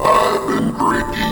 I've been drinking.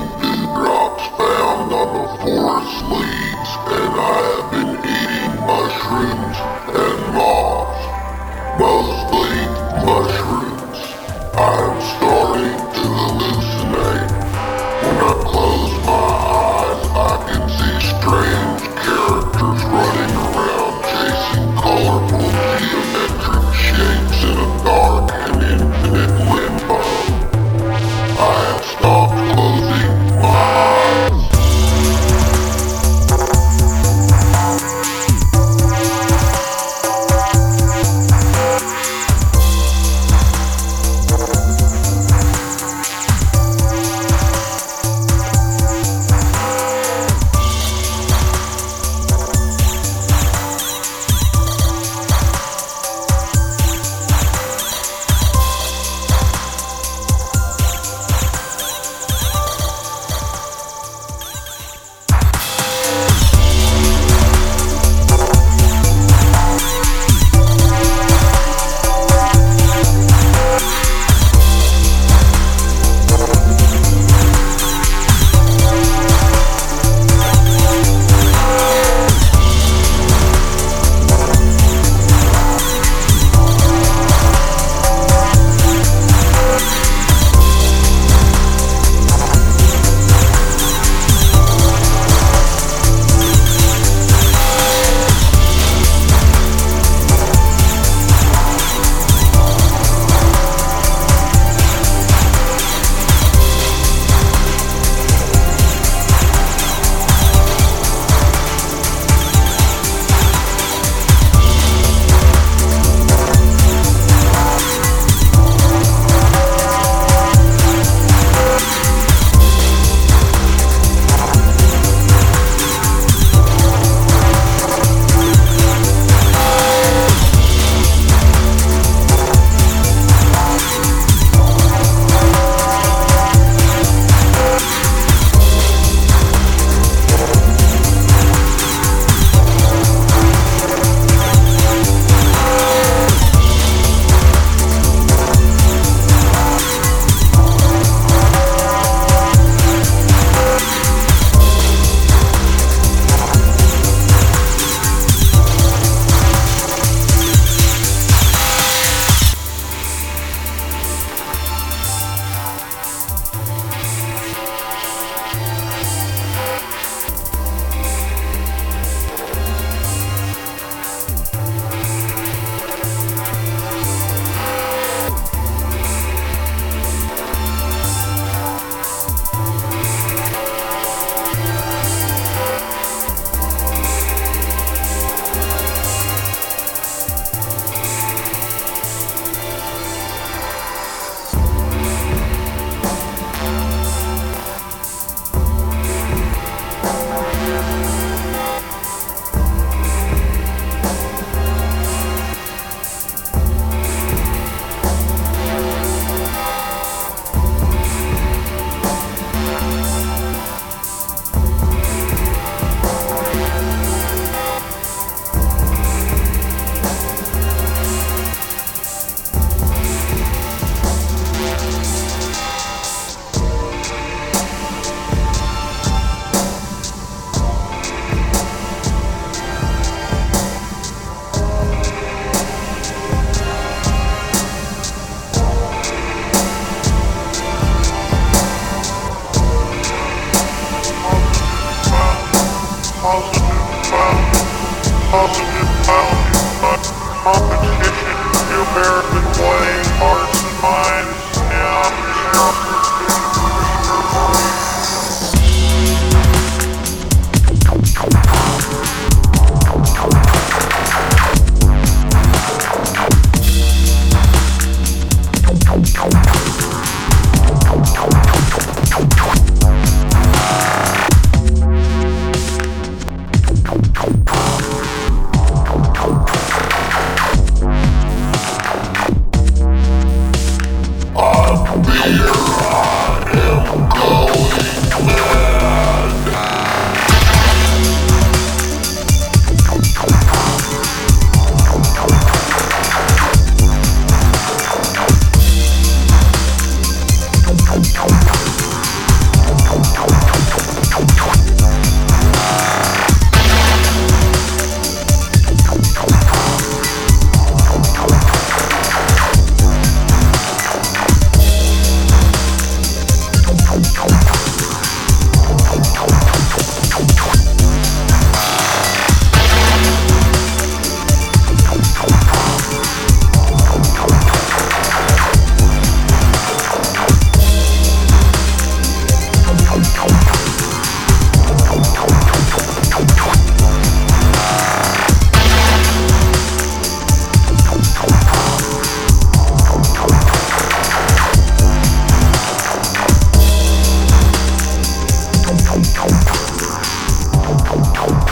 Competition, the American playing our Wow.